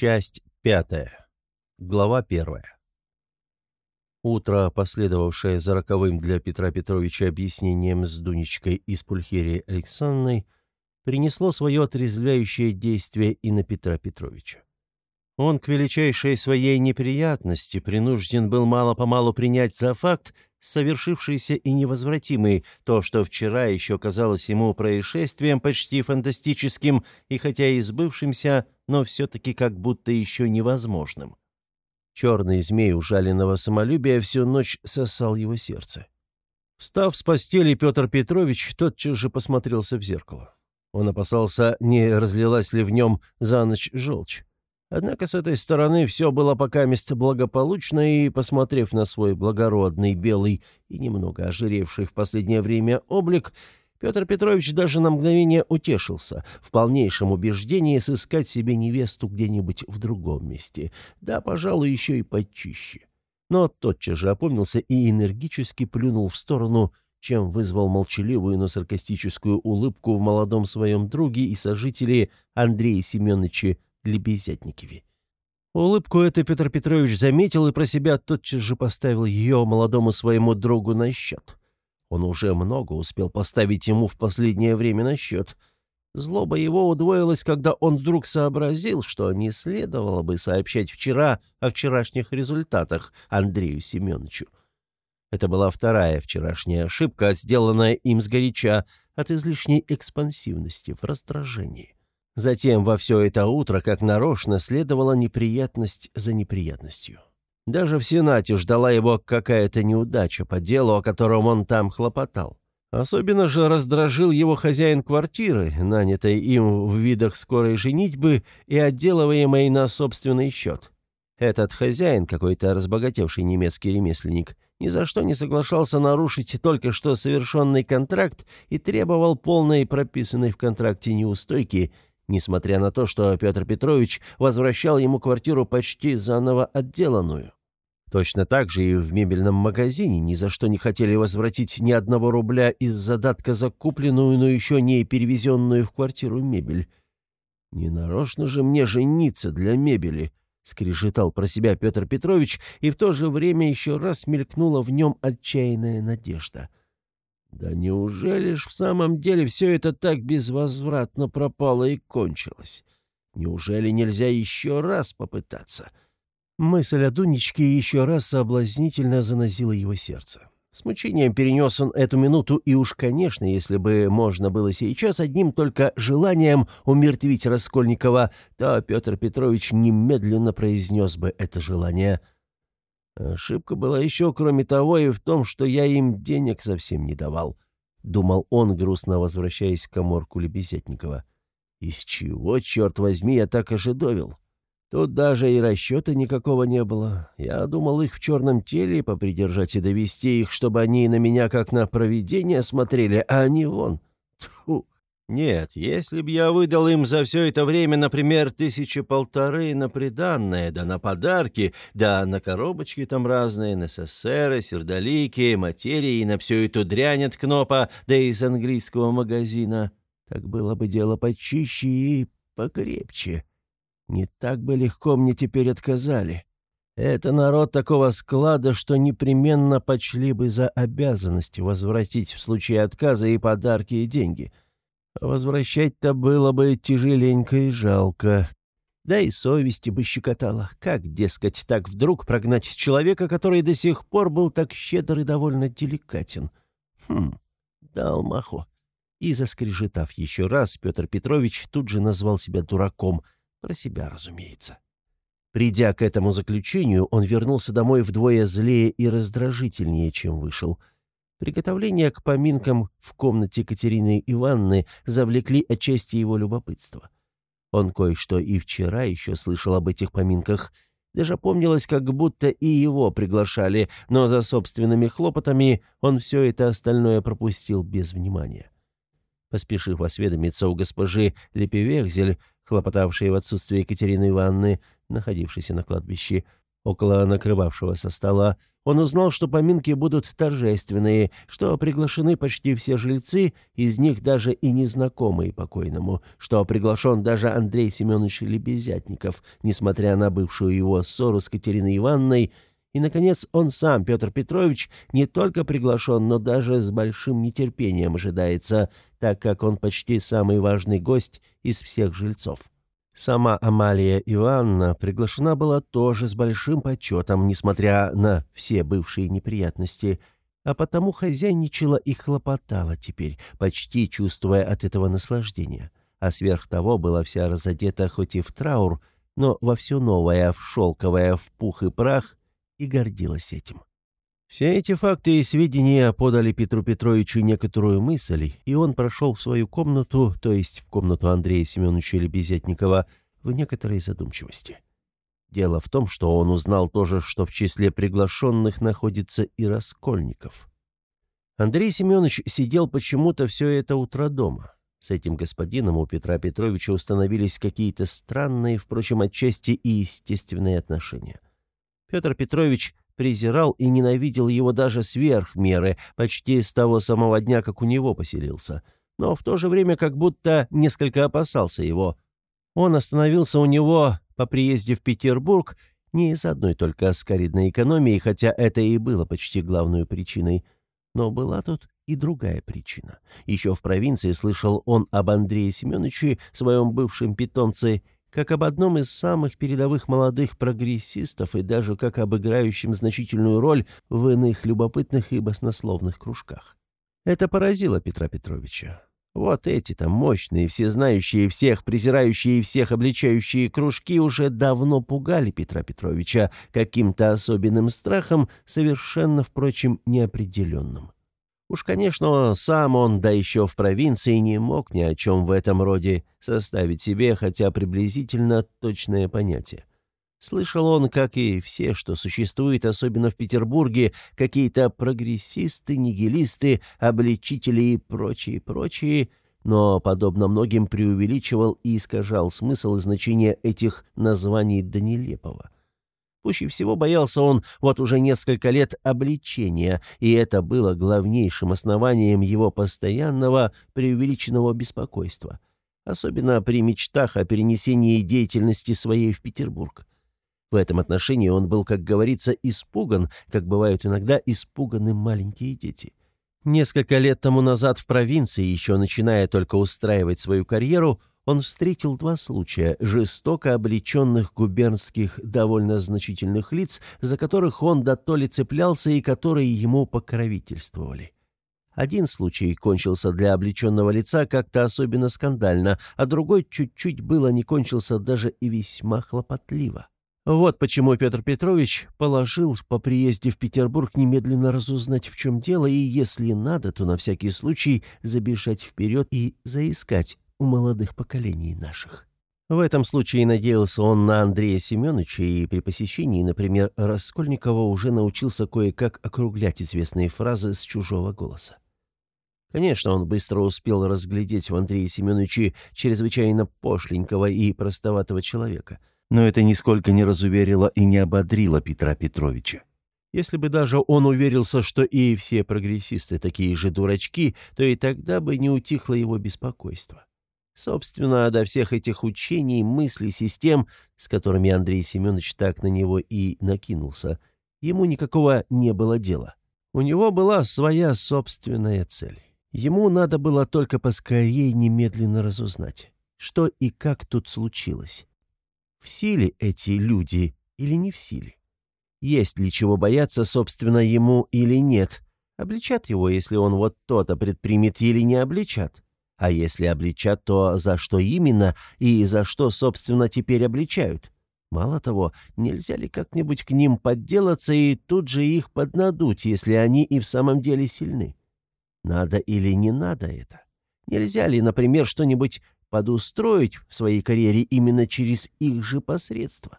Часть пятая. Глава первая. Утро, последовавшее за роковым для Петра Петровича объяснением с Дунечкой из Пульхерии Александровной, принесло свое отрезвляющее действие и на Петра Петровича. Он, к величайшей своей неприятности, принужден был мало-помалу принять за факт совершившийся и невозвратимый, то, что вчера еще казалось ему происшествием почти фантастическим и хотя и сбывшимся, но все-таки как будто еще невозможным. Черный змей ужаленного самолюбия всю ночь сосал его сердце. Встав с постели, Петр Петрович тотчас же посмотрелся в зеркало. Он опасался, не разлилась ли в нем за ночь желчь. Однако с этой стороны все было пока место благополучно, и, посмотрев на свой благородный, белый и немного ожиревший в последнее время облик, Петр Петрович даже на мгновение утешился, в полнейшем убеждении сыскать себе невесту где-нибудь в другом месте, да, пожалуй, еще и почище. Но тотчас же опомнился и энергически плюнул в сторону, чем вызвал молчаливую, но саркастическую улыбку в молодом своем друге и сожителе Андрея Семеновича Лебезятникове. Улыбку эту Петр Петрович заметил и про себя тотчас же поставил ее молодому своему другу на счет. Он уже много успел поставить ему в последнее время на счет. Злоба его удвоилась, когда он вдруг сообразил, что не следовало бы сообщать вчера о вчерашних результатах Андрею Семеновичу. Это была вторая вчерашняя ошибка, сделанная им сгоряча от излишней экспансивности в раздражении. Затем во все это утро, как нарочно, следовала неприятность за неприятностью. Даже в Сенате ждала его какая-то неудача по делу, о котором он там хлопотал. Особенно же раздражил его хозяин квартиры, нанятой им в видах скорой женитьбы и отделываемой на собственный счет. Этот хозяин, какой-то разбогатевший немецкий ремесленник, ни за что не соглашался нарушить только что совершенный контракт и требовал полной прописанной в контракте неустойки – несмотря на то, что Петр Петрович возвращал ему квартиру почти заново отделанную. Точно так же и в мебельном магазине ни за что не хотели возвратить ни одного рубля из задатка за купленную, но еще не перевезенную в квартиру мебель. «Не нарочно же мне жениться для мебели», — скрежетал про себя Петр Петрович, и в то же время еще раз мелькнула в нем отчаянная надежда — да неужели ж в самом деле все это так безвозвратно пропало и кончилось? Неужели нельзя еще раз попытаться? Мысль о Дунечке еще раз соблазнительно занозила его сердце. С мучением перенес он эту минуту, и уж, конечно, если бы можно было сейчас одним только желанием умертвить Раскольникова, то Петр Петрович немедленно произнес бы это желание – Ошибка была еще, кроме того, и в том, что я им денег совсем не давал», — думал он, грустно возвращаясь к коморку Лебезятникова. «Из чего, черт возьми, я так ожидовил? Тут даже и расчета никакого не было. Я думал их в черном теле попридержать и довести их, чтобы они на меня как на провидение смотрели, а они вон. Тьфу!» Нет, если б я выдал им за все это время, например, тысячи полторы на приданное, да на подарки, да на коробочки там разные, на СССР, сердолики, материи, на всю эту дрянь от Кнопа, да из английского магазина, так было бы дело почище и покрепче. Не так бы легко мне теперь отказали. Это народ такого склада, что непременно почли бы за обязанность возвратить в случае отказа и подарки, и деньги — Возвращать-то было бы тяжеленько и жалко. Да и совести бы щекотало. Как, дескать, так вдруг прогнать человека, который до сих пор был так щедр и довольно деликатен? Хм, дал маху. И, заскрежетав еще раз, Петр Петрович тут же назвал себя дураком. Про себя, разумеется. Придя к этому заключению, он вернулся домой вдвое злее и раздражительнее, чем вышел — Приготовления к поминкам в комнате Катерины Ивановны завлекли отчасти его любопытство. Он кое-что и вчера еще слышал об этих поминках. Даже помнилось, как будто и его приглашали, но за собственными хлопотами он все это остальное пропустил без внимания. Поспешив осведомиться у госпожи Лепевехзель, хлопотавшей в отсутствие Екатерины Ивановны, находившейся на кладбище, около накрывавшегося стола, он узнал, что поминки будут торжественные, что приглашены почти все жильцы, из них даже и незнакомые покойному, что приглашен даже Андрей Семенович Лебезятников, несмотря на бывшую его ссору с Катериной Ивановной, и, наконец, он сам, Петр Петрович, не только приглашен, но даже с большим нетерпением ожидается, так как он почти самый важный гость из всех жильцов. Сама Амалия Ивановна приглашена была тоже с большим почетом, несмотря на все бывшие неприятности, а потому хозяйничала и хлопотала теперь, почти чувствуя от этого наслаждение. А сверх того была вся разодета хоть и в траур, но во все новое, в шелковое, в пух и прах, и гордилась этим. Все эти факты и сведения подали Петру Петровичу некоторую мысль, и он прошел в свою комнату, то есть в комнату Андрея Семеновича Лебезятникова, в некоторой задумчивости. Дело в том, что он узнал тоже, что в числе приглашенных находится и Раскольников. Андрей Семенович сидел почему-то все это утро дома. С этим господином у Петра Петровича установились какие-то странные, впрочем, отчасти и естественные отношения. Петр Петрович презирал и ненавидел его даже сверх меры, почти с того самого дня, как у него поселился, но в то же время как будто несколько опасался его. Он остановился у него по приезде в Петербург не из одной только скоридной экономии, хотя это и было почти главной причиной, но была тут и другая причина. Еще в провинции слышал он об Андрее Семеновиче, своем бывшем питомце, как об одном из самых передовых молодых прогрессистов и даже как об играющем значительную роль в иных любопытных и баснословных кружках. Это поразило Петра Петровича. Вот эти-то мощные, всезнающие всех, презирающие всех, обличающие кружки уже давно пугали Петра Петровича каким-то особенным страхом, совершенно, впрочем, неопределенным. Уж, конечно, сам он, да еще в провинции, не мог ни о чем в этом роде составить себе хотя приблизительно точное понятие. Слышал он, как и все, что существует, особенно в Петербурге, какие-то прогрессисты, нигилисты, обличители и прочие, прочие, но, подобно многим, преувеличивал и искажал смысл и значение этих названий до нелепого. Пуще всего боялся он вот уже несколько лет обличения, и это было главнейшим основанием его постоянного преувеличенного беспокойства, особенно при мечтах о перенесении деятельности своей в Петербург. В этом отношении он был, как говорится, испуган, как бывают иногда испуганы маленькие дети. Несколько лет тому назад в провинции, еще начиная только устраивать свою карьеру, он встретил два случая жестоко облеченных губернских довольно значительных лиц, за которых он до то ли цеплялся и которые ему покровительствовали. Один случай кончился для облеченного лица как-то особенно скандально, а другой чуть-чуть было не кончился даже и весьма хлопотливо. Вот почему Петр Петрович положил по приезде в Петербург немедленно разузнать, в чем дело, и, если надо, то на всякий случай забежать вперед и заискать у молодых поколений наших. В этом случае надеялся он на Андрея Семеновича, и при посещении, например, Раскольникова уже научился кое-как округлять известные фразы с чужого голоса. Конечно, он быстро успел разглядеть в Андрее Семеновиче чрезвычайно пошленького и простоватого человека, но это нисколько не разуверило и не ободрило Петра Петровича. Если бы даже он уверился, что и все прогрессисты такие же дурачки, то и тогда бы не утихло его беспокойство. Собственно, до всех этих учений, мыслей, систем, с которыми Андрей Семенович так на него и накинулся, ему никакого не было дела. У него была своя собственная цель. Ему надо было только поскорее немедленно разузнать, что и как тут случилось. В силе эти люди или не в силе? Есть ли чего бояться, собственно, ему или нет? Обличат его, если он вот то-то предпримет, или не обличат? А если обличат, то за что именно и за что, собственно, теперь обличают? Мало того, нельзя ли как-нибудь к ним подделаться и тут же их поднадуть, если они и в самом деле сильны? Надо или не надо это? Нельзя ли, например, что-нибудь подустроить в своей карьере именно через их же посредства?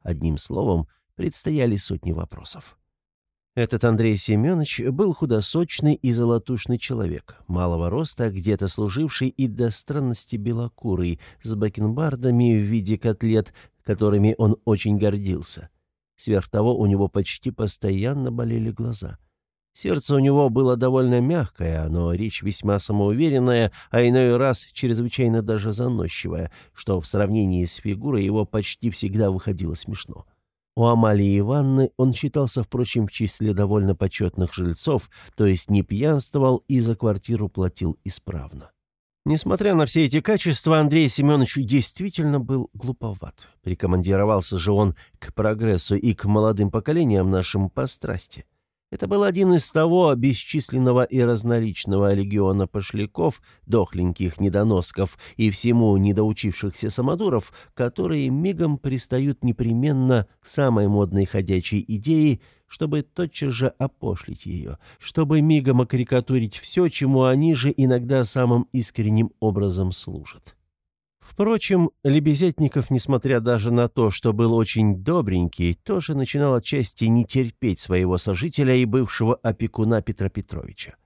Одним словом, предстояли сотни вопросов. Этот Андрей Семенович был худосочный и золотушный человек, малого роста, где-то служивший и до странности белокурый, с бакенбардами в виде котлет, которыми он очень гордился. Сверх того, у него почти постоянно болели глаза. Сердце у него было довольно мягкое, но речь весьма самоуверенная, а иной раз чрезвычайно даже заносчивая, что в сравнении с фигурой его почти всегда выходило смешно. У Амалии Ивановны он считался, впрочем, в числе довольно почетных жильцов, то есть не пьянствовал и за квартиру платил исправно. Несмотря на все эти качества, Андрей Семенович действительно был глуповат. Прикомандировался же он к прогрессу и к молодым поколениям нашим по страсти. Это был один из того бесчисленного и разноличного легиона пошляков, дохленьких недоносков и всему недоучившихся самодуров, которые мигом пристают непременно к самой модной ходячей идее, чтобы тотчас же опошлить ее, чтобы мигом окарикатурить все, чему они же иногда самым искренним образом служат. Впрочем, Лебезятников, несмотря даже на то, что был очень добренький, тоже начинал отчасти не терпеть своего сожителя и бывшего опекуна Петра Петровича.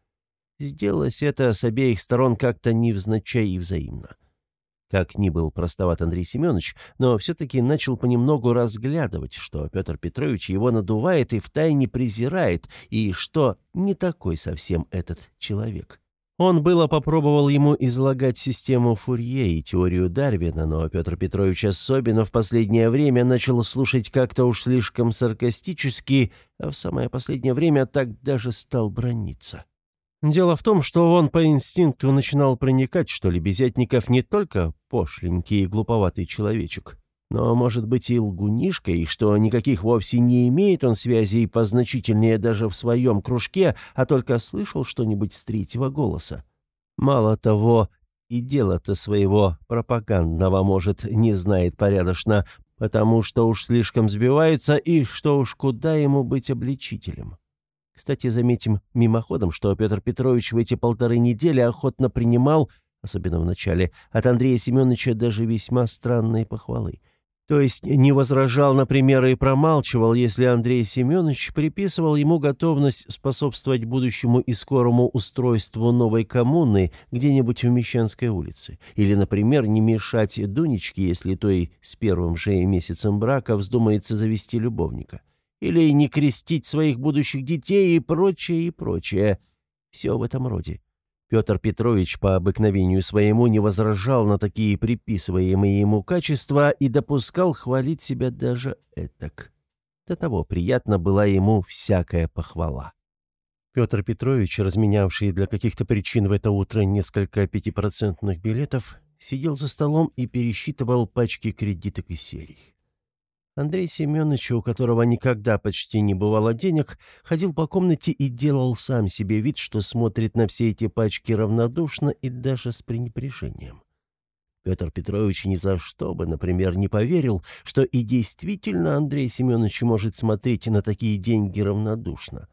Сделалось это с обеих сторон как-то невзначай и взаимно. Как ни был простоват Андрей Семенович, но все-таки начал понемногу разглядывать, что Петр Петрович его надувает и втайне презирает, и что не такой совсем этот человек. Он было попробовал ему излагать систему Фурье и теорию Дарвина, но Петр Петрович особенно в последнее время начал слушать как-то уж слишком саркастически, а в самое последнее время так даже стал брониться. Дело в том, что он по инстинкту начинал проникать, что Лебезятников не только пошленький и глуповатый человечек, но, может быть, и лгунишка, и что никаких вовсе не имеет он связей позначительнее даже в своем кружке, а только слышал что-нибудь с третьего голоса. Мало того, и дело-то своего пропагандного, может, не знает порядочно, потому что уж слишком сбивается, и что уж куда ему быть обличителем. Кстати, заметим мимоходом, что Петр Петрович в эти полторы недели охотно принимал, особенно в начале, от Андрея Семеновича даже весьма странные похвалы — то есть не возражал, например, и промалчивал, если Андрей Семенович приписывал ему готовность способствовать будущему и скорому устройству новой коммуны где-нибудь в Мещанской улице. Или, например, не мешать Дунечке, если той с первым же месяцем брака вздумается завести любовника. Или не крестить своих будущих детей и прочее, и прочее. Все в этом роде. Петр Петрович по обыкновению своему не возражал на такие приписываемые ему качества и допускал хвалить себя даже этак. До того приятно была ему всякая похвала. Петр Петрович, разменявший для каких-то причин в это утро несколько пятипроцентных билетов, сидел за столом и пересчитывал пачки кредиток и серий. Андрей Семенович, у которого никогда почти не бывало денег, ходил по комнате и делал сам себе вид, что смотрит на все эти пачки равнодушно и даже с пренебрежением. Петр Петрович ни за что бы, например, не поверил, что и действительно Андрей Семенович может смотреть на такие деньги равнодушно.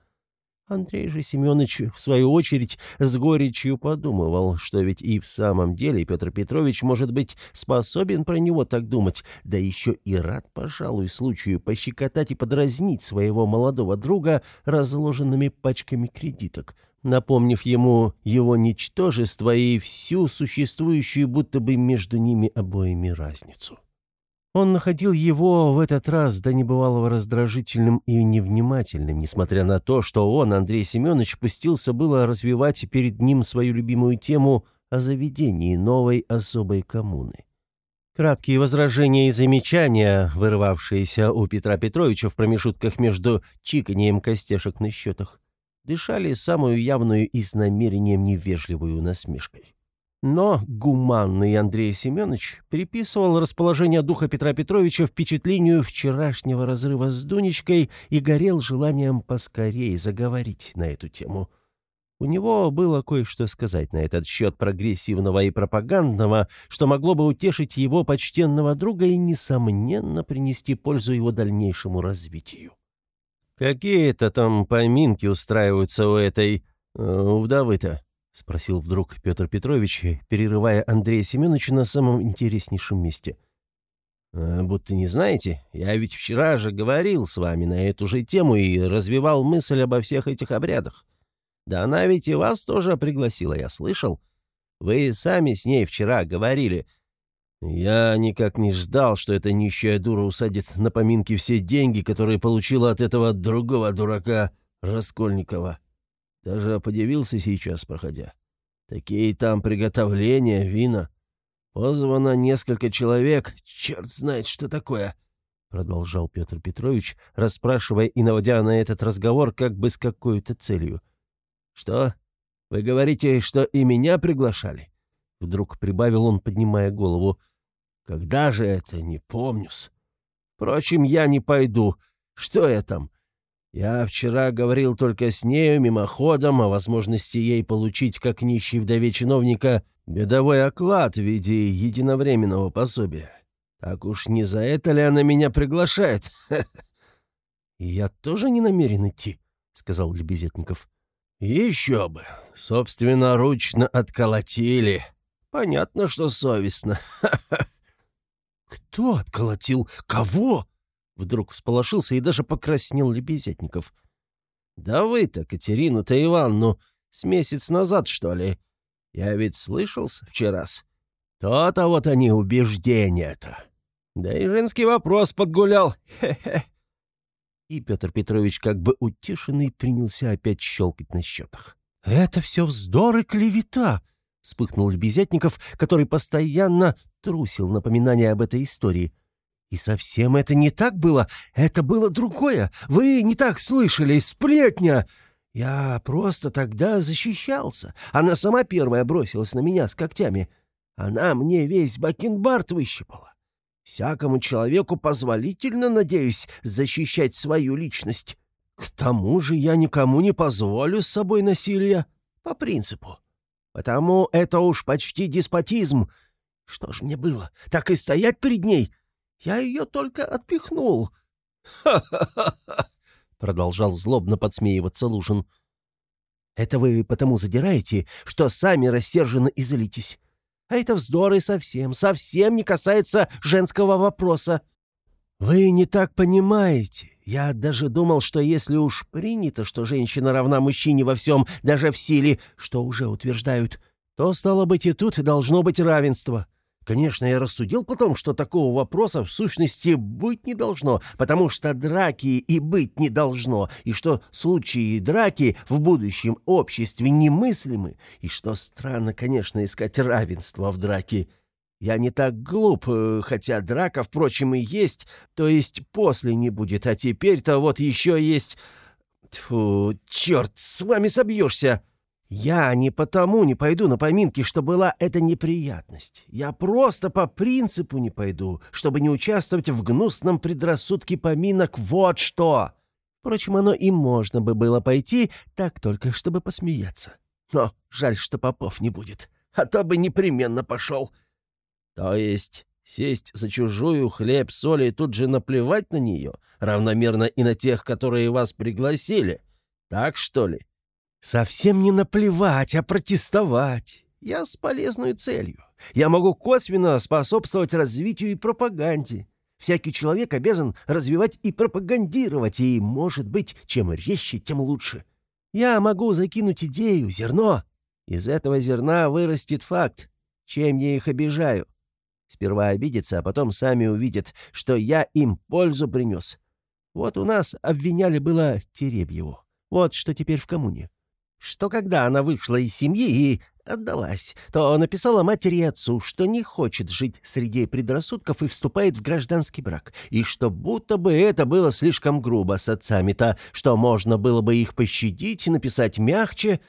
Андрей же Семенович, в свою очередь, с горечью подумывал, что ведь и в самом деле Петр Петрович, может быть, способен про него так думать, да еще и рад, пожалуй, случаю пощекотать и подразнить своего молодого друга разложенными пачками кредиток, напомнив ему его ничтожество и всю существующую будто бы между ними обоими разницу. Он находил его в этот раз до небывалого раздражительным и невнимательным, несмотря на то, что он, Андрей Семенович, пустился было развивать перед ним свою любимую тему о заведении новой особой коммуны. Краткие возражения и замечания, вырывавшиеся у Петра Петровича в промежутках между чиканием костяшек на счетах, дышали самую явную и с намерением невежливую насмешкой. Но гуманный Андрей Семенович приписывал расположение духа Петра Петровича впечатлению вчерашнего разрыва с Дунечкой и горел желанием поскорее заговорить на эту тему. У него было кое-что сказать на этот счет прогрессивного и пропагандного, что могло бы утешить его почтенного друга и, несомненно, принести пользу его дальнейшему развитию. «Какие-то там поминки устраиваются у этой... Э, у вдовы-то?» — спросил вдруг Петр Петрович, перерывая Андрея Семеновича на самом интереснейшем месте. «А, «Будто не знаете, я ведь вчера же говорил с вами на эту же тему и развивал мысль обо всех этих обрядах. Да она ведь и вас тоже пригласила, я слышал. Вы сами с ней вчера говорили. Я никак не ждал, что эта нищая дура усадит на поминки все деньги, которые получила от этого другого дурака Раскольникова. Даже подивился сейчас, проходя. Такие там приготовления, вина. Позвано несколько человек, черт знает, что такое продолжал Петр Петрович, расспрашивая и наводя на этот разговор как бы с какой-то целью. «Что? Вы говорите, что и меня приглашали?» Вдруг прибавил он, поднимая голову. «Когда же это? Не помню-с. Впрочем, я не пойду. Что я там? Я вчера говорил только с нею мимоходом о возможности ей получить, как нищий вдове чиновника, бедовой оклад в виде единовременного пособия. Так уж не за это ли она меня приглашает? я тоже не намерен идти, сказал Лебезетников. Еще бы. Собственноручно отколотили. Понятно, что совестно. Кто отколотил? Кого? Вдруг всполошился и даже покраснел Лебезетников. Да вы-то, Катерину-то Ивановну, с месяц назад, что ли? Я ведь слышался вчера-с. То-то вот они убеждения-то. Да и женский вопрос подгулял. Хе-хе. И Петр Петрович, как бы утешенный, принялся опять щелкать на счетах. «Это все вздор и клевета!» — вспыхнул Лебезятников, который постоянно трусил напоминания об этой истории. «И совсем это не так было, это было другое. Вы не так слышали, сплетня!» Я просто тогда защищался. Она сама первая бросилась на меня с когтями. Она мне весь бакенбард выщипала. Всякому человеку позволительно, надеюсь, защищать свою личность. К тому же я никому не позволю с собой насилия. По принципу. Потому это уж почти деспотизм. Что ж мне было, так и стоять перед ней? Я ее только отпихнул. «Ха-ха-ха!» — продолжал злобно подсмеиваться Лужин. «Это вы потому задираете, что сами рассерженно и злитесь. А это вздор и совсем, совсем не касается женского вопроса. Вы не так понимаете. Я даже думал, что если уж принято, что женщина равна мужчине во всем, даже в силе, что уже утверждают, то, стало быть, и тут должно быть равенство. Конечно, я рассудил потом, что такого вопроса в сущности быть не должно, потому что драки и быть не должно, и что случаи драки в будущем обществе немыслимы, и что странно, конечно, искать равенство в драке. Я не так глуп, э, хотя драка, впрочем, и есть, то есть после не будет, а теперь-то вот еще есть... Тьфу, черт, с вами собьешься!» Я не потому не пойду на поминки, что была эта неприятность. Я просто по принципу не пойду, чтобы не участвовать в гнусном предрассудке поминок. Вот что! Впрочем, оно и можно бы было пойти, так только, чтобы посмеяться. Но жаль, что Попов не будет, а то бы непременно пошел. То есть сесть за чужую хлеб, соль и тут же наплевать на нее, равномерно и на тех, которые вас пригласили? Так что ли? Совсем не наплевать, а протестовать. Я с полезной целью. Я могу косвенно способствовать развитию и пропаганде. Всякий человек обязан развивать и пропагандировать, и, может быть, чем резче, тем лучше. Я могу закинуть идею, зерно. Из этого зерна вырастет факт, чем я их обижаю. Сперва обидятся, а потом сами увидят, что я им пользу принес. Вот у нас обвиняли было Теребьеву. Вот что теперь в коммуне что когда она вышла из семьи и отдалась, то написала матери и отцу, что не хочет жить среди предрассудков и вступает в гражданский брак, и что будто бы это было слишком грубо с отцами-то, что можно было бы их пощадить и написать мягче.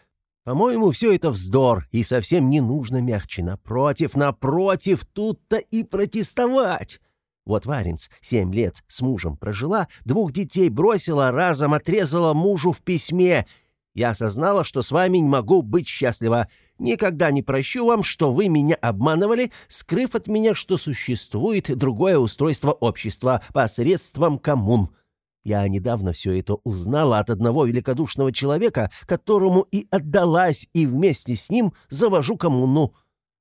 По-моему, все это вздор, и совсем не нужно мягче. Напротив, напротив, тут-то и протестовать. Вот Варенц семь лет с мужем прожила, двух детей бросила, разом отрезала мужу в письме — я осознала, что с вами не могу быть счастлива. Никогда не прощу вам, что вы меня обманывали, скрыв от меня, что существует другое устройство общества посредством коммун. Я недавно все это узнала от одного великодушного человека, которому и отдалась, и вместе с ним завожу коммуну.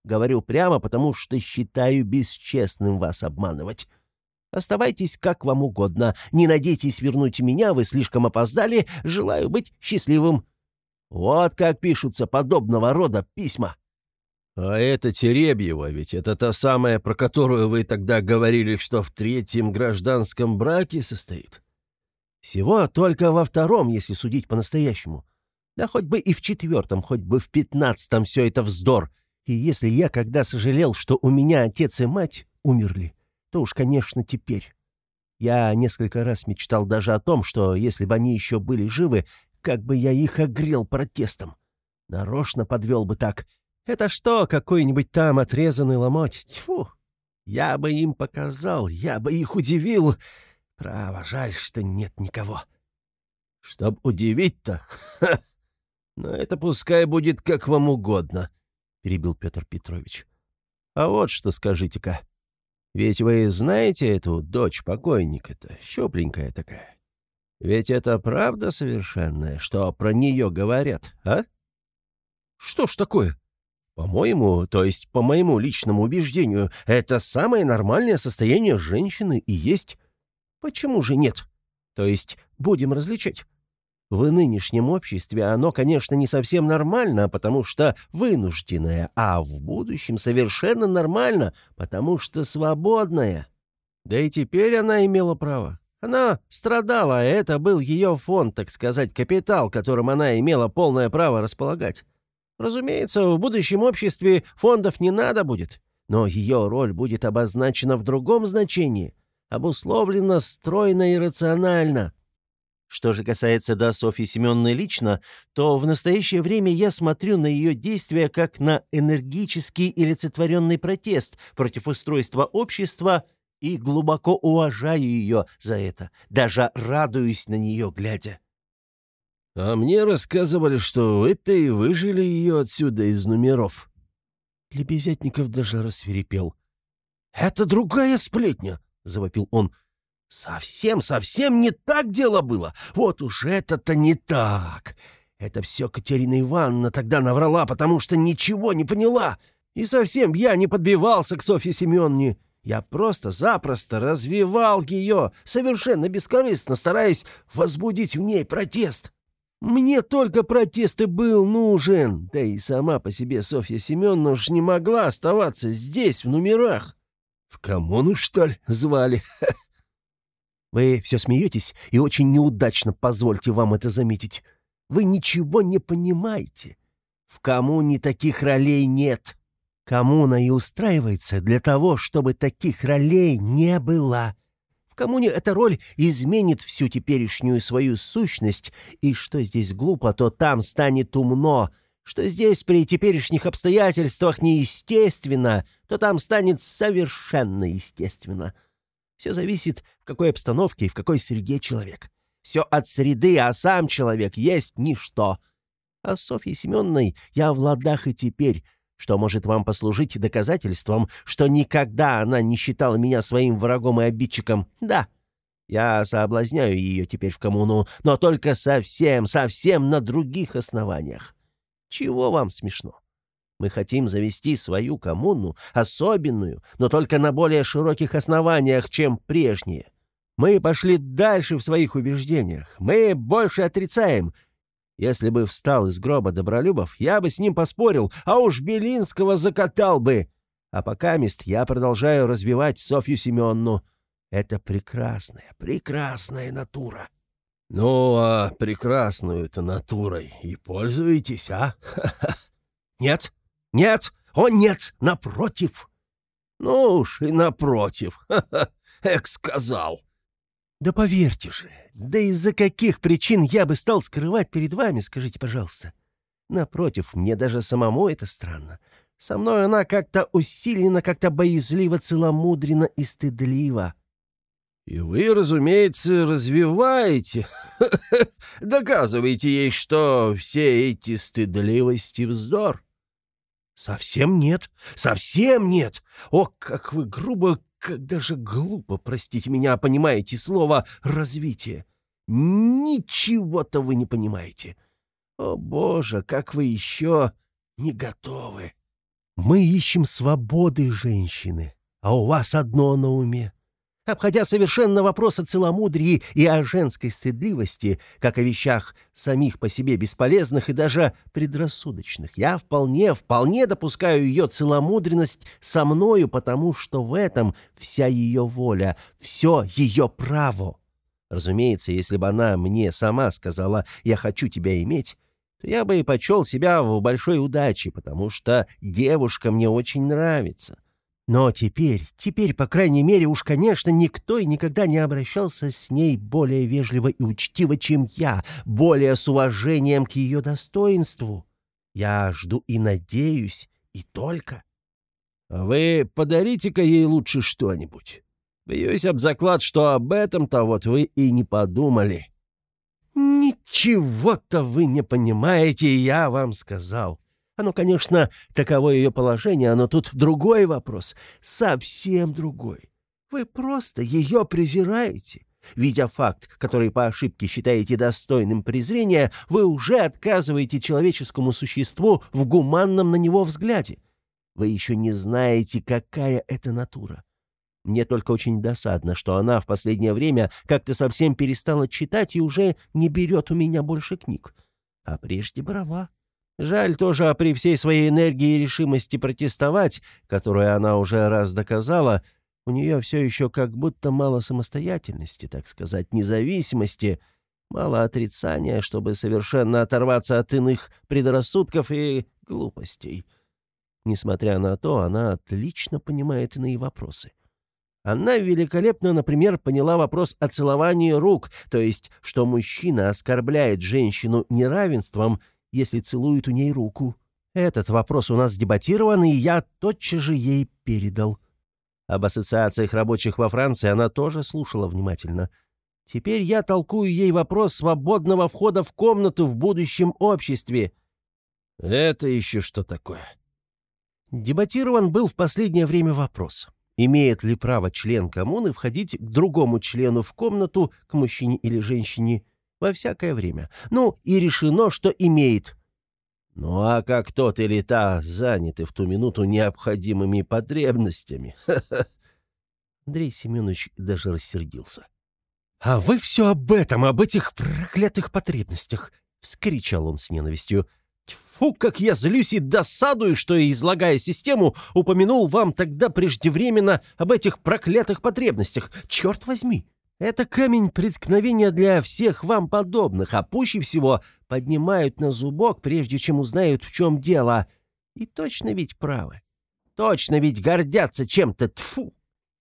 Говорю прямо, потому что считаю бесчестным вас обманывать. Оставайтесь как вам угодно. Не надейтесь вернуть меня, вы слишком опоздали. Желаю быть счастливым. Вот как пишутся подобного рода письма. «А это Теребьева, ведь это та самая, про которую вы тогда говорили, что в третьем гражданском браке состоит?» «Всего только во втором, если судить по-настоящему. Да хоть бы и в четвертом, хоть бы в пятнадцатом все это вздор. И если я когда сожалел, что у меня отец и мать умерли, то уж, конечно, теперь. Я несколько раз мечтал даже о том, что если бы они еще были живы, как бы я их огрел протестом. Нарочно подвел бы так, это что, какой-нибудь там отрезанный ломоть? Тьфу! Я бы им показал, я бы их удивил. Право, жаль, что нет никого. Чтоб удивить-то? Но это пускай будет как вам угодно, — перебил Петр Петрович. А вот что скажите-ка. Ведь вы знаете эту дочь покойника-то, щупленькая такая? Ведь это правда совершенная, что про нее говорят, а? Что ж такое? По-моему, то есть по моему личному убеждению, это самое нормальное состояние женщины и есть. Почему же нет? То есть будем различать. В нынешнем обществе оно, конечно, не совсем нормально, потому что вынужденное, а в будущем совершенно нормально, потому что свободное. Да и теперь она имела право. Она страдала, а это был ее фонд, так сказать, капитал, которым она имела полное право располагать. Разумеется, в будущем обществе фондов не надо будет, но ее роль будет обозначена в другом значении, обусловлена стройно и рационально. Что же касается до Софьи Семеновны лично, то в настоящее время я смотрю на ее действия как на энергический и олицетворенный протест против устройства общества и глубоко уважаю ее за это, даже радуюсь на нее, глядя. «А мне рассказывали, что вы-то и выжили ее отсюда из номеров». Лебезятников даже рассверепел. «Это другая сплетня!» — завопил он. «Совсем, совсем не так дело было! Вот уж это-то не так! Это все Катерина Ивановна тогда наврала, потому что ничего не поняла! И совсем я не подбивался к Софье Семеновне!» Я просто-запросто развивал ее, совершенно бескорыстно, стараясь возбудить в ней протест. Мне только протест и был нужен, да и сама по себе Софья Семеновна уж не могла оставаться здесь, в номерах. В коммуну, что ли, звали? Вы все смеетесь, и очень неудачно, позвольте вам это заметить. Вы ничего не понимаете. В коммуне таких ролей нет. Коммуна и устраивается для того, чтобы таких ролей не было. В коммуне эта роль изменит всю теперешнюю свою сущность, и что здесь глупо, то там станет умно, что здесь при теперешних обстоятельствах неестественно, то там станет совершенно естественно. Все зависит, в какой обстановке и в какой среде человек. Все от среды, а сам человек есть ничто. А с Софьей Семеновной я в ладах и теперь, что может вам послужить доказательством, что никогда она не считала меня своим врагом и обидчиком. Да, я соблазняю ее теперь в коммуну, но только совсем, совсем на других основаниях. Чего вам смешно? Мы хотим завести свою коммуну, особенную, но только на более широких основаниях, чем прежние. Мы пошли дальше в своих убеждениях. Мы больше отрицаем, если бы встал из гроба Добролюбов, я бы с ним поспорил, а уж Белинского закатал бы. А пока мест я продолжаю развивать Софью Семенну. Это прекрасная, прекрасная натура. Ну, а прекрасную-то натурой и пользуетесь, а? Нет, нет, о нет, напротив. Ну уж и напротив, ха-ха, эк сказал. «Да поверьте же, да из-за каких причин я бы стал скрывать перед вами, скажите, пожалуйста? Напротив, мне даже самому это странно. Со мной она как-то усилена, как-то боязливо, целомудренно и стыдливо». «И вы, разумеется, развиваете, доказываете ей, что все эти стыдливости вздор». «Совсем нет, совсем нет! О, как вы грубо как даже глупо, простите меня, понимаете слово «развитие». Ничего-то вы не понимаете. О, Боже, как вы еще не готовы. Мы ищем свободы женщины, а у вас одно на уме. Обходя совершенно вопрос о целомудрии и о женской стыдливости, как о вещах самих по себе бесполезных и даже предрассудочных. Я вполне, вполне допускаю ее целомудренность со мною, потому что в этом вся ее воля, все ее право. Разумеется, если бы она мне сама сказала «я хочу тебя иметь», то я бы и почел себя в большой удаче, потому что девушка мне очень нравится. Но теперь, теперь, по крайней мере, уж, конечно, никто и никогда не обращался с ней более вежливо и учтиво, чем я, более с уважением к ее достоинству. Я жду и надеюсь, и только. А вы подарите-ка ей лучше что-нибудь. Боюсь об заклад, что об этом-то вот вы и не подумали. Ничего-то вы не понимаете, я вам сказал. Оно, конечно, таково ее положение, но тут другой вопрос, совсем другой. Вы просто ее презираете. Видя факт, который по ошибке считаете достойным презрения, вы уже отказываете человеческому существу в гуманном на него взгляде. Вы еще не знаете, какая это натура. Мне только очень досадно, что она в последнее время как-то совсем перестала читать и уже не берет у меня больше книг. А прежде брала. Жаль тоже, а при всей своей энергии и решимости протестовать, которую она уже раз доказала, у нее все еще как будто мало самостоятельности, так сказать, независимости, мало отрицания, чтобы совершенно оторваться от иных предрассудков и глупостей. Несмотря на то, она отлично понимает иные вопросы. Она великолепно, например, поняла вопрос о целовании рук, то есть, что мужчина оскорбляет женщину неравенством – если целует у ней руку. Этот вопрос у нас дебатирован, и я тотчас же ей передал. Об ассоциациях рабочих во Франции она тоже слушала внимательно. Теперь я толкую ей вопрос свободного входа в комнату в будущем обществе. Это еще что такое? Дебатирован был в последнее время вопрос. Имеет ли право член коммуны входить к другому члену в комнату, к мужчине или женщине, во всякое время. Ну, и решено, что имеет. Ну а как тот или та заняты в ту минуту необходимыми потребностями? Андрей Семенович даже рассердился. «А вы все об этом, об этих проклятых потребностях!» — вскричал он с ненавистью. «Тьфу, как я злюсь и досадую, что, излагая систему, упомянул вам тогда преждевременно об этих проклятых потребностях! Черт возьми! Это камень преткновения для всех вам подобных, а пуще всего поднимают на зубок, прежде чем узнают, в чем дело. И точно ведь правы. Точно ведь гордятся чем-то, тфу.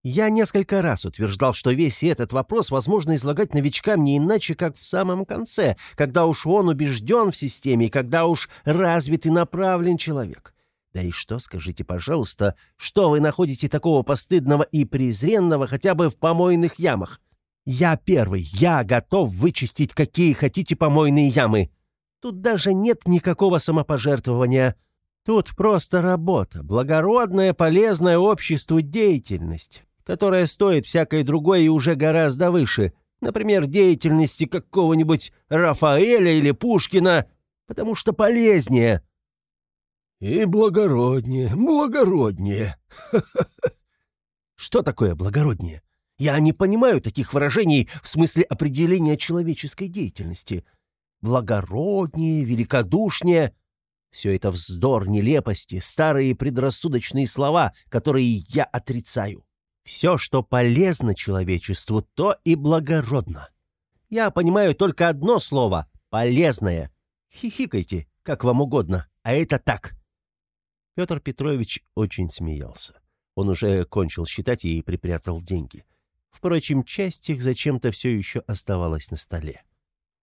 Я несколько раз утверждал, что весь этот вопрос возможно излагать новичкам не иначе, как в самом конце, когда уж он убежден в системе, когда уж развит и направлен человек. Да и что, скажите, пожалуйста, что вы находите такого постыдного и презренного хотя бы в помойных ямах? Я первый, я готов вычистить какие хотите помойные ямы. Тут даже нет никакого самопожертвования. Тут просто работа, благородная, полезная обществу деятельность, которая стоит всякой другой и уже гораздо выше. Например, деятельности какого-нибудь Рафаэля или Пушкина, потому что полезнее. И благороднее, благороднее. Что такое благороднее? Я не понимаю таких выражений в смысле определения человеческой деятельности. Благороднее, великодушнее — все это вздор нелепости, старые предрассудочные слова, которые я отрицаю. Все, что полезно человечеству, то и благородно. Я понимаю только одно слово — полезное. Хихикайте, как вам угодно, а это так. Петр Петрович очень смеялся. Он уже кончил считать и припрятал деньги. Впрочем, часть их зачем-то все еще оставалась на столе.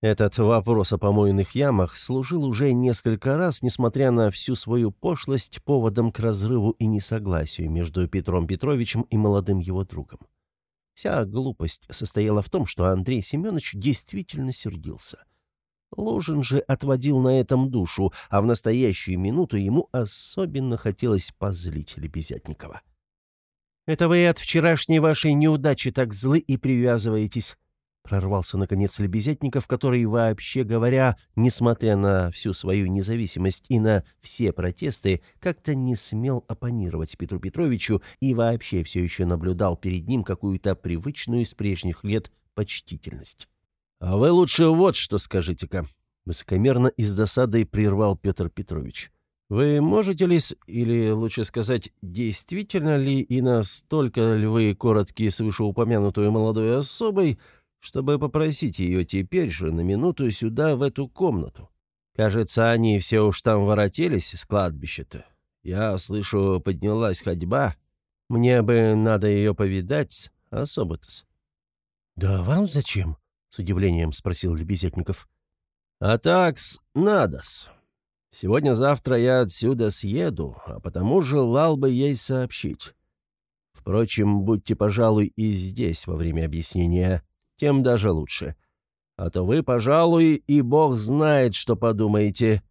Этот вопрос о помойных ямах служил уже несколько раз, несмотря на всю свою пошлость, поводом к разрыву и несогласию между Петром Петровичем и молодым его другом. Вся глупость состояла в том, что Андрей Семенович действительно сердился. Лужин же отводил на этом душу, а в настоящую минуту ему особенно хотелось позлить Лебезятникова. Это вы от вчерашней вашей неудачи так злы и привязываетесь. Прорвался, наконец, Лебезятников, который, вообще говоря, несмотря на всю свою независимость и на все протесты, как-то не смел оппонировать Петру Петровичу и вообще все еще наблюдал перед ним какую-то привычную с прежних лет почтительность. «А вы лучше вот что скажите-ка», — высокомерно и с досадой прервал Петр Петрович. «Вы можете ли, или лучше сказать, действительно ли и настолько ли вы короткие с вышеупомянутой молодой особой, чтобы попросить ее теперь же на минуту сюда, в эту комнату. Кажется, они все уж там воротились с кладбища-то. Я слышу, поднялась ходьба. Мне бы надо ее повидать, особо-то. «Да вам зачем?» — с удивлением спросил Лебезятников. «А так-с, надо-с. Сегодня-завтра я отсюда съеду, а потому желал бы ей сообщить. Впрочем, будьте, пожалуй, и здесь во время объяснения тем даже лучше. А то вы, пожалуй, и бог знает, что подумаете».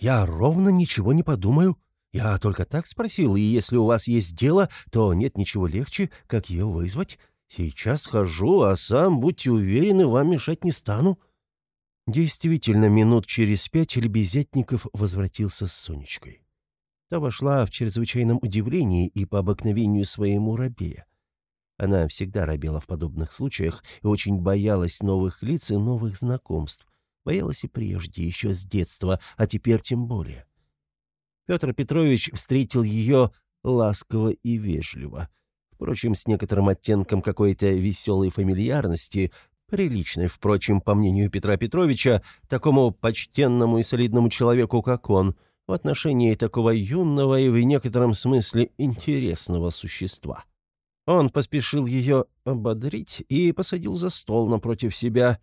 «Я ровно ничего не подумаю. Я только так спросил, и если у вас есть дело, то нет ничего легче, как ее вызвать. Сейчас хожу, а сам, будьте уверены, вам мешать не стану». Действительно, минут через пять Лебезятников возвратился с Сонечкой. Та вошла в чрезвычайном удивлении и по обыкновению своему рабея. Она всегда робела в подобных случаях и очень боялась новых лиц и новых знакомств. Боялась и прежде, еще с детства, а теперь тем более. Петр Петрович встретил ее ласково и вежливо. Впрочем, с некоторым оттенком какой-то веселой фамильярности, приличной, впрочем, по мнению Петра Петровича, такому почтенному и солидному человеку, как он, в отношении такого юного и в некотором смысле интересного существа. Он поспешил ее ободрить и посадил за стол напротив себя.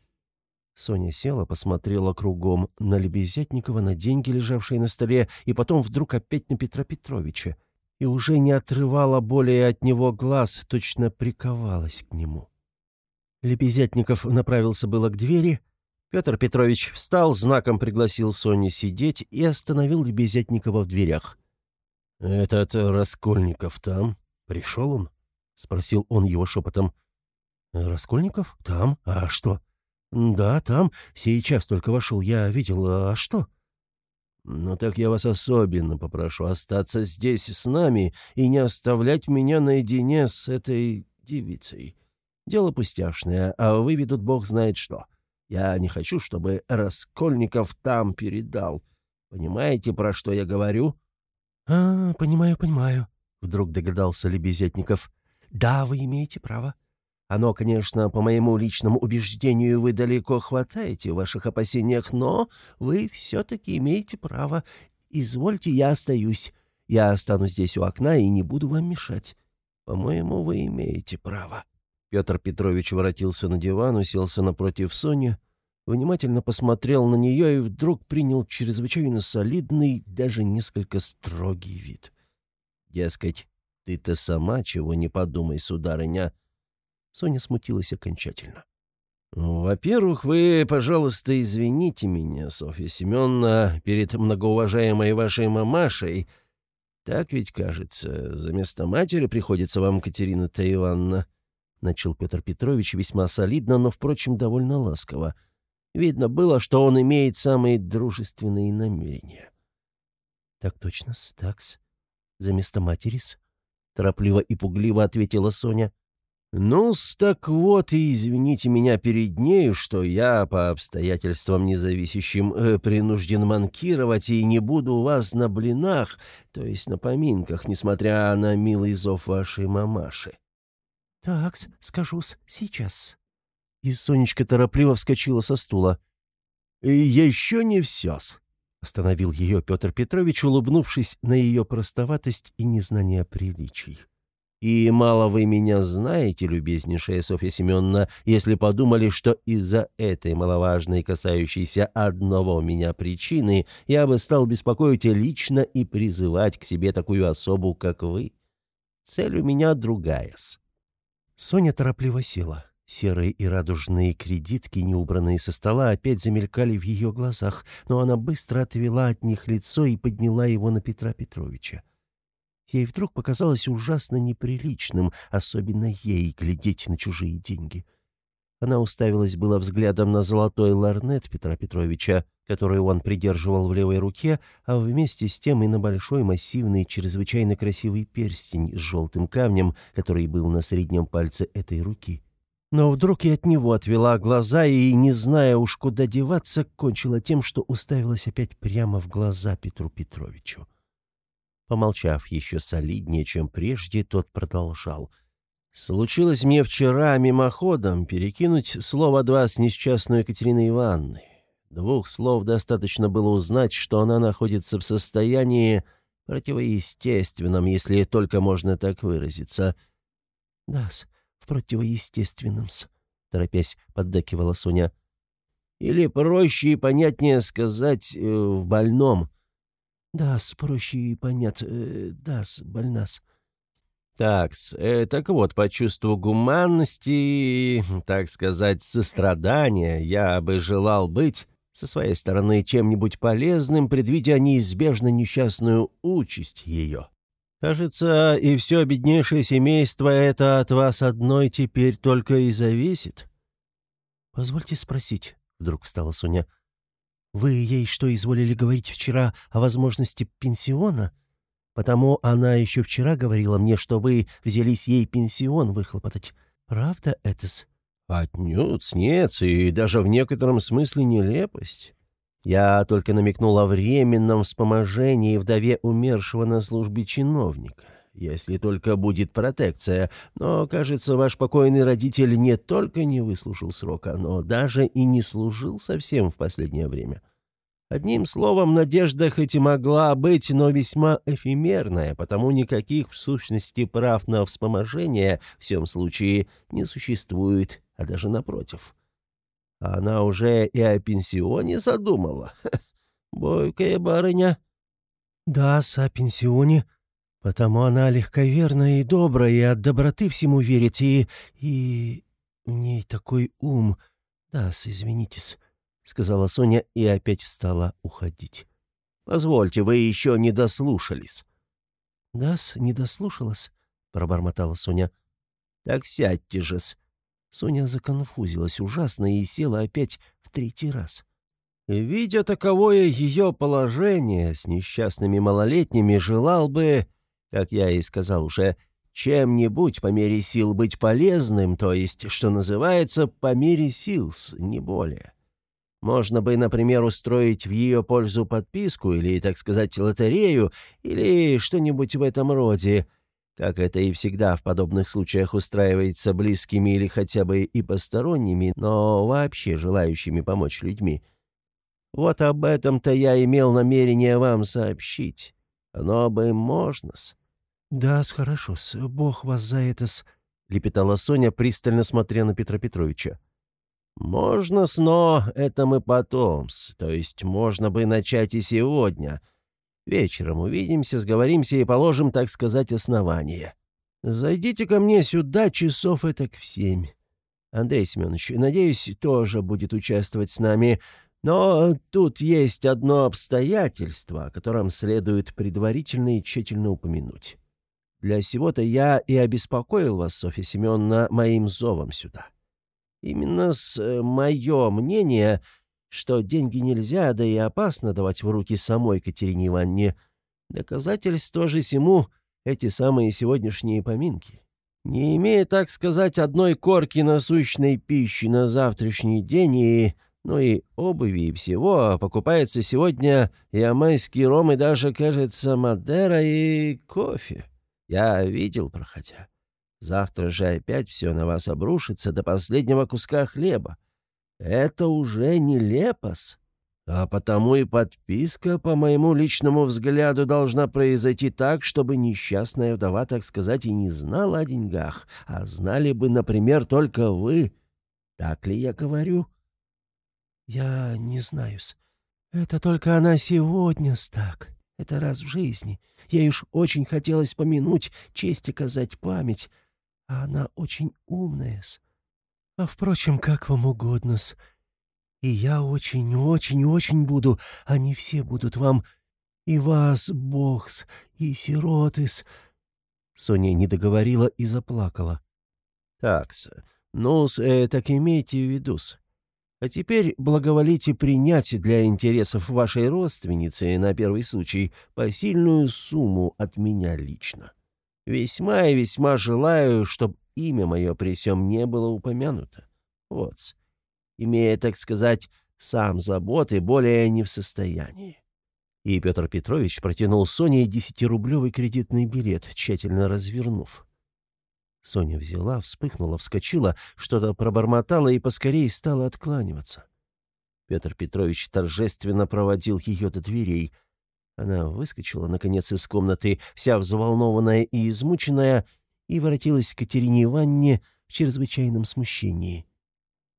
Соня села, посмотрела кругом на Лебезятникова, на деньги, лежавшие на столе, и потом вдруг опять на Петра Петровича, и уже не отрывала более от него глаз, точно приковалась к нему. Лебезятников направился было к двери. Петр Петрович встал, знаком пригласил Соню сидеть и остановил Лебезятникова в дверях. «Этот Раскольников там? Пришел он?» — спросил он его шепотом. «Раскольников? Там? А что?» «Да, там. Сейчас только вошел. Я видел. А что?» «Ну так я вас особенно попрошу остаться здесь с нами и не оставлять меня наедине с этой девицей. Дело пустяшное, а выведут бог знает что. Я не хочу, чтобы Раскольников там передал. Понимаете, про что я говорю?» «А, понимаю, понимаю», — вдруг догадался Лебезятников. Да, вы имеете право. Оно, конечно, по моему личному убеждению, вы далеко хватаете в ваших опасениях, но вы все-таки имеете право. Извольте, я остаюсь. Я останусь здесь у окна и не буду вам мешать. По-моему, вы имеете право». Петр Петрович воротился на диван, уселся напротив Сони, внимательно посмотрел на нее и вдруг принял чрезвычайно солидный, даже несколько строгий вид. Дескать, ты-то сама чего не подумай, сударыня». Соня смутилась окончательно. «Во-первых, вы, пожалуйста, извините меня, Софья Семеновна, перед многоуважаемой вашей мамашей. Так ведь, кажется, за место матери приходится вам, Катерина-то Ивановна», — начал Петр Петрович весьма солидно, но, впрочем, довольно ласково. Видно было, что он имеет самые дружественные намерения. «Так точно, стакс. За место матери-с», торопливо и пугливо ответила Соня. «Ну-с, так вот, и извините меня перед нею, что я, по обстоятельствам независящим, э, принужден манкировать и не буду у вас на блинах, то есть на поминках, несмотря на милый зов вашей мамаши». «Такс, скажу-с, сейчас». И Сонечка торопливо вскочила со стула. «Еще не все-с», Остановил ее Петр Петрович, улыбнувшись на ее простоватость и незнание приличий. «И мало вы меня знаете, любезнейшая Софья Семеновна, если подумали, что из-за этой маловажной, касающейся одного меня причины, я бы стал беспокоить лично и призывать к себе такую особу, как вы. Цель у меня другая-с». Соня торопливо села. Серые и радужные кредитки, не убранные со стола, опять замелькали в ее глазах, но она быстро отвела от них лицо и подняла его на Петра Петровича. Ей вдруг показалось ужасно неприличным, особенно ей, глядеть на чужие деньги. Она уставилась было взглядом на золотой ларнет Петра Петровича, который он придерживал в левой руке, а вместе с тем и на большой массивный, чрезвычайно красивый перстень с желтым камнем, который был на среднем пальце этой руки. Но вдруг и от него отвела глаза и, не зная уж куда деваться, кончила тем, что уставилась опять прямо в глаза Петру Петровичу. Помолчав еще солиднее, чем прежде, тот продолжал — Случилось мне вчера мимоходом перекинуть слово два с несчастной Екатериной Ивановной. Двух слов достаточно было узнать, что она находится в состоянии противоестественном, если только можно так выразиться. «Да-с, в противоестественном-с», — торопясь поддакивала Соня. «Или проще и понятнее сказать, э, в больном». «Да-с, проще и понят, э, да-с, больна-с». Такс, э, так вот, по чувству гуманности, так сказать, сострадания, я бы желал быть со своей стороны чем-нибудь полезным, предвидя неизбежно несчастную участь ее. Кажется, и все беднейшее семейство это от вас одной теперь только и зависит. «Позвольте спросить», — вдруг встала Соня, — «вы ей что изволили говорить вчера о возможности пенсиона?» Потому она еще вчера говорила мне, что вы взялись ей пенсион выхлопотать. Правда это-с?» «Отнюдь нет, и даже в некотором смысле нелепость. Я только намекнул о временном вспоможении вдове умершего на службе чиновника, если только будет протекция. Но, кажется, ваш покойный родитель не только не выслушал срока, но даже и не служил совсем в последнее время. Одним словом, надежда хоть и могла быть, но весьма эфемерная, потому никаких в сущности прав на вспоможение в всем случае не существует, а даже напротив. Она уже и о пенсионе задумала. Бойкая барыня. Да, о пенсионе. Потому она легковерная и добрая, и от доброты всему верит, и... и... у ней такой ум. Да, извинитесь сказала Соня и опять встала уходить. «Позвольте, вы еще не дослушались». «Да-с, не дослушалась», — пробормотала Соня. «Так сядьте же-с». Соня законфузилась ужасно и села опять в третий раз. Видя таковое ее положение, с несчастными малолетними желал бы, как я и сказал уже, чем-нибудь по мере сил быть полезным, то есть, что называется, по мере сил, не более. Можно бы, например, устроить в ее пользу подписку или, так сказать, лотерею или что-нибудь в этом роде, как это и всегда в подобных случаях устраивается близкими или хотя бы и посторонними, но вообще желающими помочь людьми. Вот об этом-то я имел намерение вам сообщить. Оно бы можно-с. «Да-с, хорошо-с, Бог вас за это-с», — лепетала Соня, пристально смотря на Петра Петровича. «Можно сно, это мы потом, то есть можно бы начать и сегодня. Вечером увидимся, сговоримся и положим, так сказать, основание. Зайдите ко мне сюда часов это в семь. Андрей Семенович, надеюсь, тоже будет участвовать с нами, но тут есть одно обстоятельство, о котором следует предварительно и тщательно упомянуть. Для сего-то я и обеспокоил вас, Софья Семеновна, моим зовом сюда». Именно с э, мое мнение, что деньги нельзя, да и опасно давать в руки самой Катерине Ивановне. Доказательство же сему эти самые сегодняшние поминки. Не имея, так сказать, одной корки насущной пищи на завтрашний день и, ну и обуви и всего, покупается сегодня и амайский ром, и даже, кажется, Мадера и кофе. Я видел, проходя. Завтра же опять все на вас обрушится до последнего куска хлеба. Это уже не лепос. А потому и подписка, по моему личному взгляду, должна произойти так, чтобы несчастная вдова, так сказать, и не знала о деньгах, а знали бы, например, только вы. Так ли я говорю? Я не знаю-с. Это только она сегодня так. Это раз в жизни. Ей уж очень хотелось помянуть, честь оказать память а она очень умная-с. А, впрочем, как вам угодно-с. И я очень-очень-очень буду, они все будут вам, и вас, богс, и сироты-с». Соня не договорила и заплакала. «Такс, Ну-с, э, так имейте в виду-с. А теперь благоволите принять для интересов вашей родственницы на первый случай посильную сумму от меня лично. Весьма и весьма желаю, чтобы имя мое при всем не было упомянуто. Вот, имея, так сказать, сам заботы, более не в состоянии. И Петр Петрович протянул Соне десятирублевый кредитный билет, тщательно развернув. Соня взяла, вспыхнула, вскочила, что-то пробормотала и поскорее стала откланиваться. Петр Петрович торжественно проводил ее до дверей. Она выскочила, наконец, из комнаты, вся взволнованная и измученная, и воротилась к Катерине Ивановне в чрезвычайном смущении.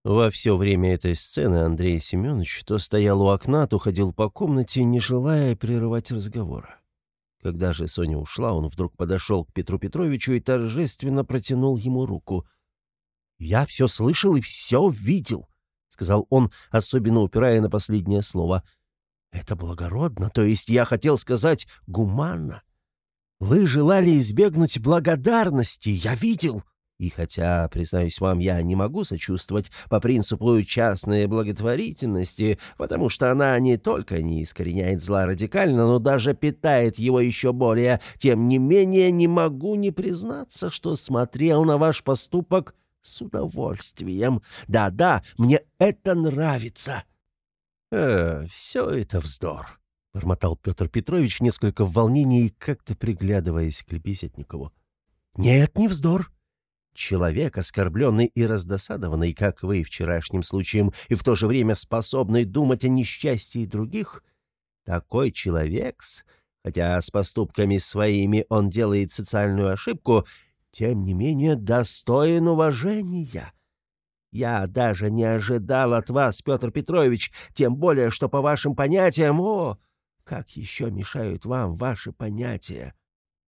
Во все время этой сцены Андрей Семенович то стоял у окна, то ходил по комнате, не желая прерывать разговора. Когда же Соня ушла, он вдруг подошел к Петру Петровичу и торжественно протянул ему руку. «Я все слышал и все видел», — сказал он, особенно упирая на последнее слово. «Это благородно, то есть я хотел сказать гуманно. Вы желали избегнуть благодарности, я видел. И хотя, признаюсь вам, я не могу сочувствовать по принципу частной благотворительности, потому что она не только не искореняет зла радикально, но даже питает его еще более, тем не менее не могу не признаться, что смотрел на ваш поступок с удовольствием. Да-да, мне это нравится. «Э, все это вздор», — бормотал Петр Петрович несколько в волнении, как-то приглядываясь к Лепесятникову. «Нет, не вздор», Человек, оскорбленный и раздосадованный, как вы вчерашним случаем, и в то же время способный думать о несчастье других, такой человек, хотя с поступками своими он делает социальную ошибку, тем не менее достоин уважения. Я даже не ожидал от вас, Петр Петрович, тем более, что по вашим понятиям, о, как еще мешают вам ваши понятия.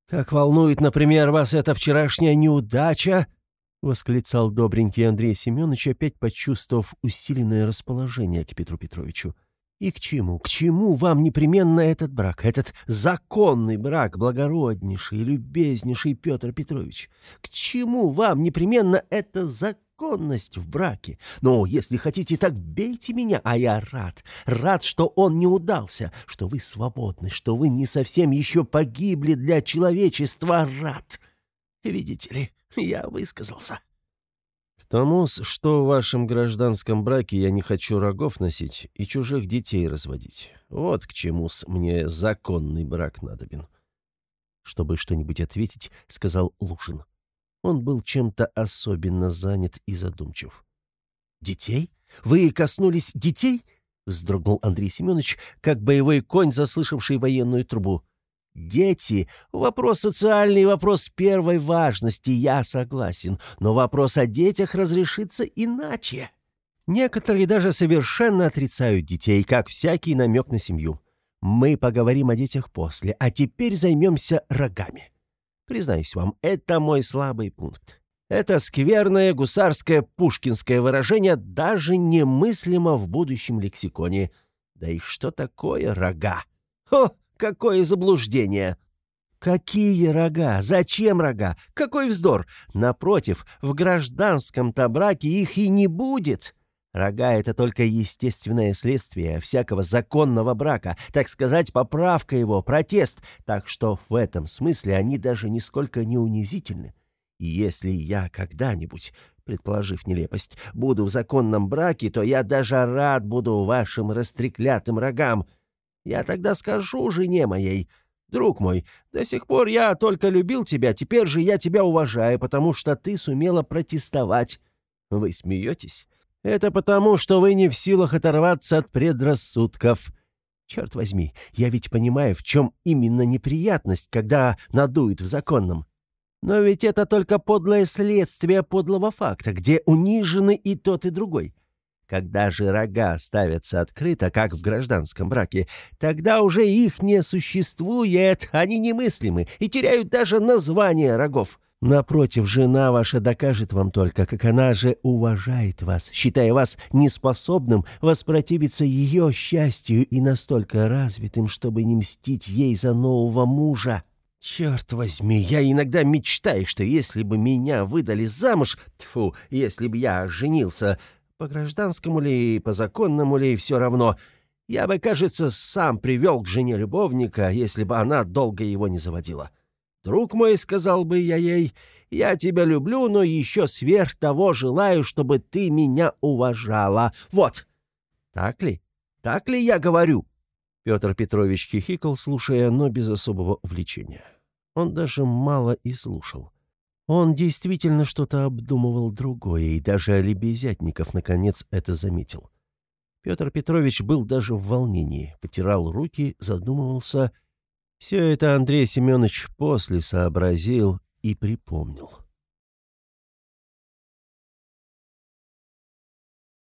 «Как волнует, например, вас эта вчерашняя неудача!» — восклицал добренький Андрей Семенович, опять почувствовав усиленное расположение к Петру Петровичу. «И к чему, к чему вам непременно этот брак, этот законный брак, благороднейший, любезнейший Петр Петрович? К чему вам непременно эта законность?» Законность в браке. Но если хотите, так бейте меня, а я рад. Рад, что он не удался, что вы свободны, что вы не совсем еще погибли для человечества. Рад. Видите ли, я высказался. К тому, что в вашем гражданском браке я не хочу рогов носить и чужих детей разводить. Вот к чему с мне законный брак надобен. Чтобы что-нибудь ответить, сказал Лушин. Он был чем-то особенно занят и задумчив. «Детей? Вы коснулись детей?» — вздрогнул Андрей Семенович, как боевой конь, заслышавший военную трубу. «Дети — вопрос социальный, вопрос первой важности, я согласен, но вопрос о детях разрешится иначе. Некоторые даже совершенно отрицают детей, как всякий намек на семью. Мы поговорим о детях после, а теперь займемся рогами. Признаюсь вам, это мой слабый пункт. Это скверное гусарское пушкинское выражение даже немыслимо в будущем лексиконе. Да и что такое рога? О, какое заблуждение! Какие рога? Зачем рога? Какой вздор! Напротив, в гражданском-то браке их и не будет. Рога — это только естественное следствие всякого законного брака, так сказать, поправка его, протест, так что в этом смысле они даже нисколько не унизительны. И если я когда-нибудь, предположив нелепость, буду в законном браке, то я даже рад буду вашим растреклятым рогам. Я тогда скажу жене моей, «Друг мой, до сих пор я только любил тебя, теперь же я тебя уважаю, потому что ты сумела протестовать». Вы смеетесь? Это потому, что вы не в силах оторваться от предрассудков. Черт возьми, я ведь понимаю, в чем именно неприятность, когда надует в законном. Но ведь это только подлое следствие подлого факта, где унижены и тот, и другой. Когда же рога ставятся открыто, как в гражданском браке, тогда уже их не существует, они немыслимы и теряют даже название рогов. Напротив, жена ваша докажет вам только, как она же уважает вас, считая вас неспособным воспротивиться ее счастью и настолько развитым, чтобы не мстить ей за нового мужа. Черт возьми, я иногда мечтаю, что если бы меня выдали замуж, тфу, если бы я женился, по гражданскому ли, по законному ли, все равно, я бы, кажется, сам привел к жене любовника, если бы она долго его не заводила. Друг мой, сказал бы я ей, я тебя люблю, но еще сверх того желаю, чтобы ты меня уважала. Вот. Так ли? Так ли я говорю?» Петр Петрович хихикал, слушая, но без особого увлечения. Он даже мало и слушал. Он действительно что-то обдумывал другое, и даже Лебезятников наконец это заметил. Петр Петрович был даже в волнении, потирал руки, задумывался. Все это Андрей Семенович после сообразил и припомнил.